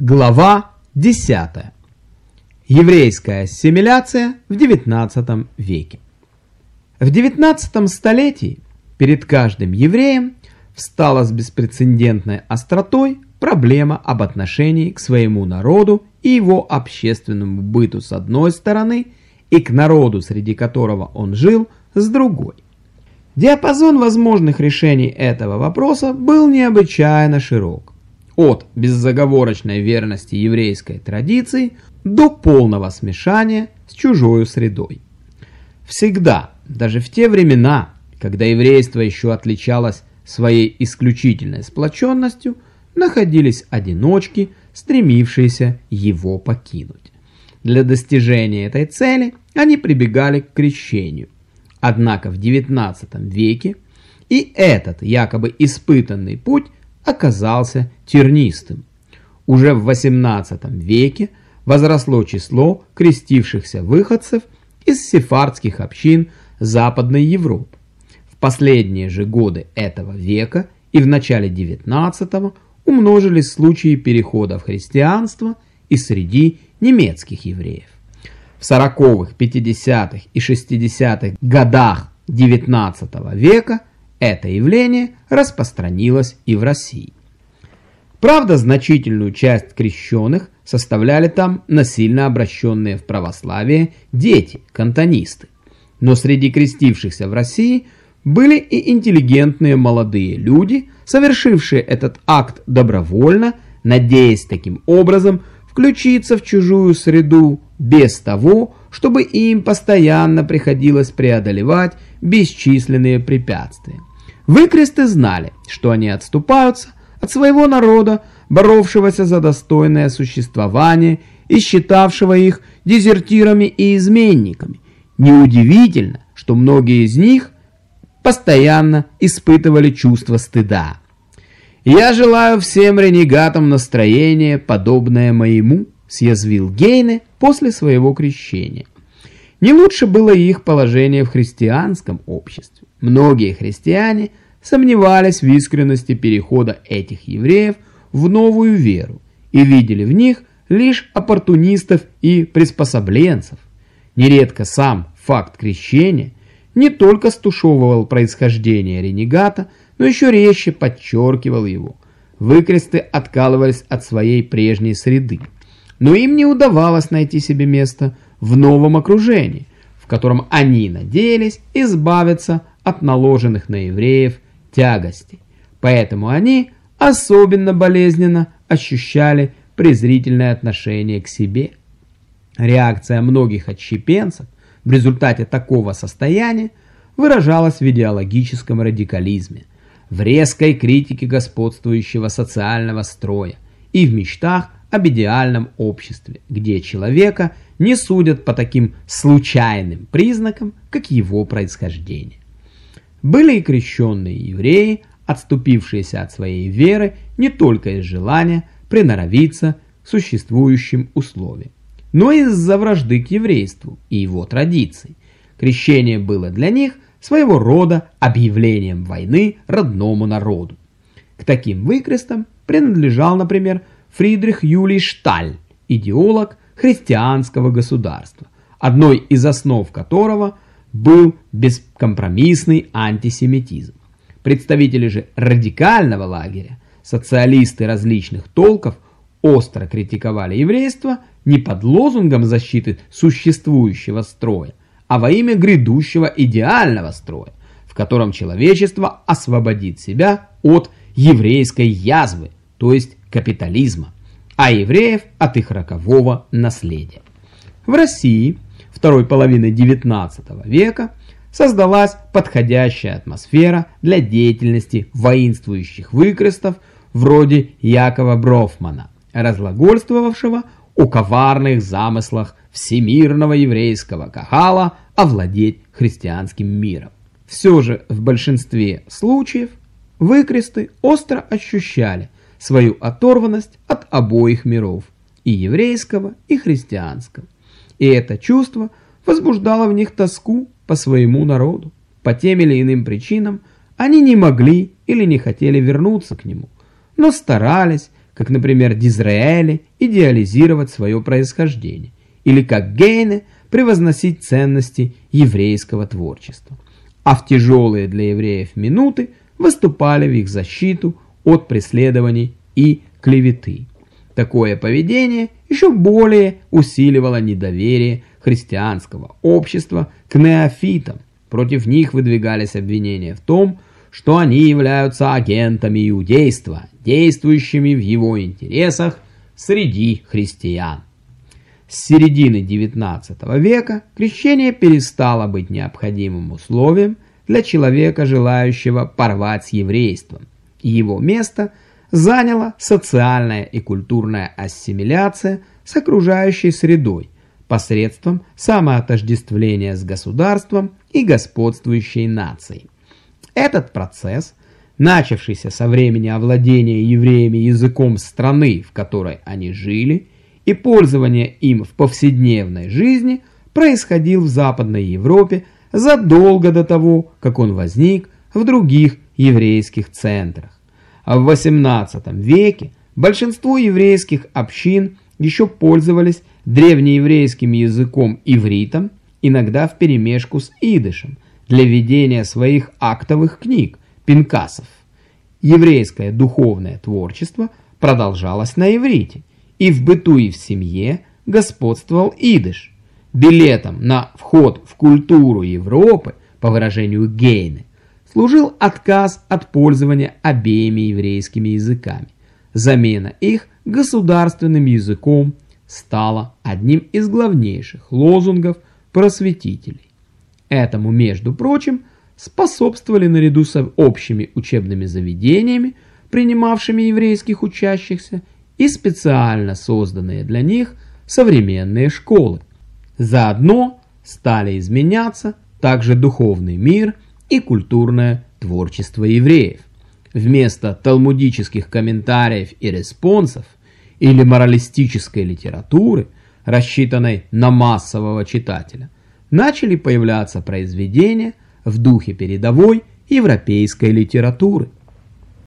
Глава 10. Еврейская ассимиляция в XIX веке. В XIX столетии перед каждым евреем встала с беспрецедентной остротой проблема об отношении к своему народу и его общественному быту с одной стороны и к народу, среди которого он жил, с другой. Диапазон возможных решений этого вопроса был необычайно широк от беззаговорочной верности еврейской традиции до полного смешания с чужой средой. Всегда, даже в те времена, когда еврейство еще отличалось своей исключительной сплоченностью, находились одиночки, стремившиеся его покинуть. Для достижения этой цели они прибегали к крещению. Однако в XIX веке и этот якобы испытанный путь оказался тернистым. Уже в XVIII веке возросло число крестившихся выходцев из сефардских общин Западной Европы. В последние же годы этого века и в начале XIX умножились случаи перехода в христианство и среди немецких евреев. В 40-х, 50-х и 60-х годах XIX века – это явление распространилось и в России. Правда, значительную часть крещенных составляли там насильно обращенные в православие дети, кантонисты. Но среди крестившихся в России были и интеллигентные молодые люди, совершившие этот акт добровольно, надеясь таким образом включиться в чужую среду без того, чтобы им постоянно приходилось преодолевать бесчисленные препятствия. Выкресты знали, что они отступаются от своего народа, боровшегося за достойное существование и считавшего их дезертирами и изменниками. Неудивительно, что многие из них постоянно испытывали чувство стыда. «Я желаю всем ренегатам настроения, подобное моему», съязвил Гейне после своего крещения. Не лучше было их положение в христианском обществе. Многие христиане сомневались в искренности перехода этих евреев в новую веру и видели в них лишь оппортунистов и приспособленцев. Нередко сам факт крещения не только стушевывал происхождение ренегата, но еще резче подчеркивал его. Выкресты откалывались от своей прежней среды, но им не удавалось найти себе место в новом окружении, в котором они надеялись избавиться от наложенных на евреев тягостей. Поэтому они особенно болезненно ощущали презрительное отношение к себе. Реакция многих отщепенцев в результате такого состояния выражалась в идеологическом радикализме, в резкой критике господствующего социального строя и в мечтах об идеальном обществе, где человека не судят по таким случайным признакам, как его происхождение. Были и крещенные евреи, отступившиеся от своей веры не только из желания приноровиться к существующим условиям, но и из-за вражды к еврейству и его традиций. Крещение было для них своего рода объявлением войны родному народу. К таким выкрестам принадлежал, например, Фридрих Юлий Шталь, идеолог христианского государства, одной из основ которого был бескомпромиссный антисемитизм. Представители же радикального лагеря, социалисты различных толков, остро критиковали еврейство не под лозунгом защиты существующего строя, а во имя грядущего идеального строя, в котором человечество освободит себя от еврейской язвы, то есть капитализма, а евреев от их рокового наследия. В России второй половины XIX века создалась подходящая атмосфера для деятельности воинствующих выкрестов вроде Якова Брофмана, разглагольствовавшего о коварных замыслах всемирного еврейского кахала овладеть христианским миром. Все же в большинстве случаев выкресты остро ощущали свою оторванность от обоих миров, и еврейского, и христианского. И это чувство возбуждало в них тоску по своему народу. По тем или иным причинам они не могли или не хотели вернуться к нему, но старались как, например, Дизраэли, идеализировать свое происхождение, или как Гейне превозносить ценности еврейского творчества. А в тяжелые для евреев минуты выступали в их защиту от преследований и клеветы. Такое поведение еще более усиливало недоверие христианского общества к неофитам. Против них выдвигались обвинения в том, что они являются агентами иудейства, действующими в его интересах среди христиан. С середины XIX века крещение перестало быть необходимым условием для человека, желающего порвать с еврейством, его место заняла социальная и культурная ассимиляция с окружающей средой посредством самоотождествления с государством и господствующей нацией. Этот процесс, начавшийся со времени овладения евреями языком страны, в которой они жили, и пользования им в повседневной жизни, происходил в Западной Европе задолго до того, как он возник в других еврейских центрах. А в XVIII веке большинство еврейских общин еще пользовались древнееврейским языком ивритом, иногда вперемешку с идышем, для ведения своих актовых книг, пинкасов. Еврейское духовное творчество продолжалось на иврите, и в быту и в семье господствовал идыш. Билетом на вход в культуру Европы, по выражению Гейне, служил отказ от пользования обеими еврейскими языками. Замена их государственным языком стала одним из главнейших лозунгов просветителей. Этому, между прочим, способствовали наряду с общими учебными заведениями, принимавшими еврейских учащихся, и специально созданные для них современные школы. Заодно стали изменяться также духовный мир и культурное творчество евреев. Вместо талмудических комментариев и респонсов или моралистической литературы, рассчитанной на массового читателя, начали появляться произведения в духе передовой европейской литературы –